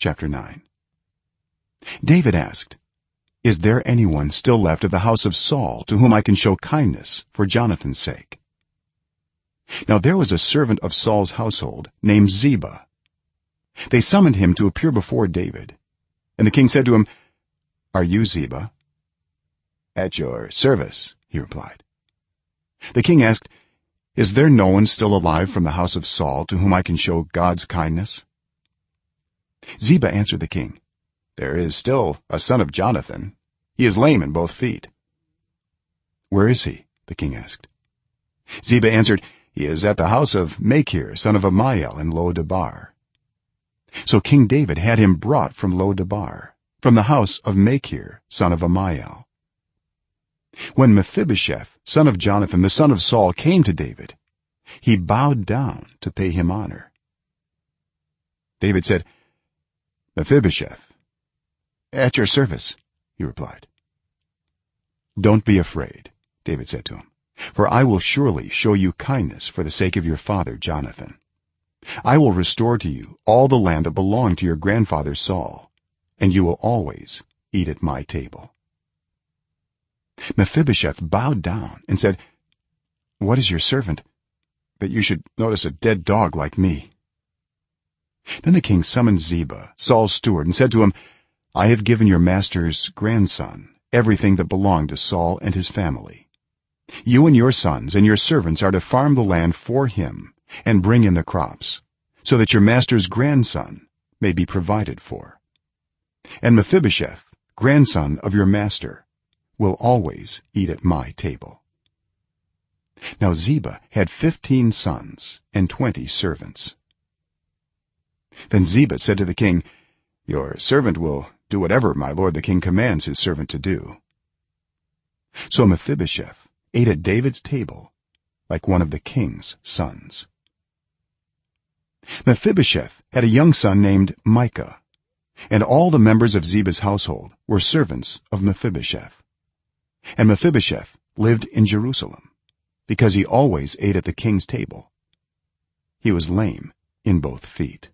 chapter 9 david asked is there anyone still left of the house of saul to whom i can show kindness for jonathan's sake? Now there was a servant of saul's household named ziba. They summoned him to appear before david. And the king said to him are you ziba? At your service he replied. The king asked is there no one still alive from the house of saul to whom i can show god's kindness ziba answered the king there is still a son of jonathan. He is lame in both feet. Where is he? the king asked. Ziba answered he is at the house of machir son of ammiel in lo-debar. So king david had him brought from lo-debar from the house of machir son of ammiel when mephibosheth son of jonathan the son of saul came to david he bowed down to pay him honor. David said mephibosheth. At your service he replied. Don't be afraid david said to him for i will surely show you kindness for the sake of your father jonathan. I will restore to you all the land that belonged to your grandfather saul and you will always eat at my table. Mephibosheth bowed down and said what is your servant that you should notice a dead dog like me then the king summoned ziba saul's steward and said to him i have given your master's grandson everything that belonged to saul and his family. You and your sons and your servants are to farm the land for him and bring in the crops so that your master's grandson may be provided for. And mephibosheth grandson of your master will always eat at my table. Now ziba had 15 sons and 20 servants then ziba said to the king your servant will do whatever my lord the king commands his servant to do. So mephibosheth ate at david's table like one of the king's sons. Mephibosheth had a young son named micah and all the members of ziba's household were servants of mephibosheth. And mephibosheth lived in jerusalem because he always ate at the king's table. He was lame in both feet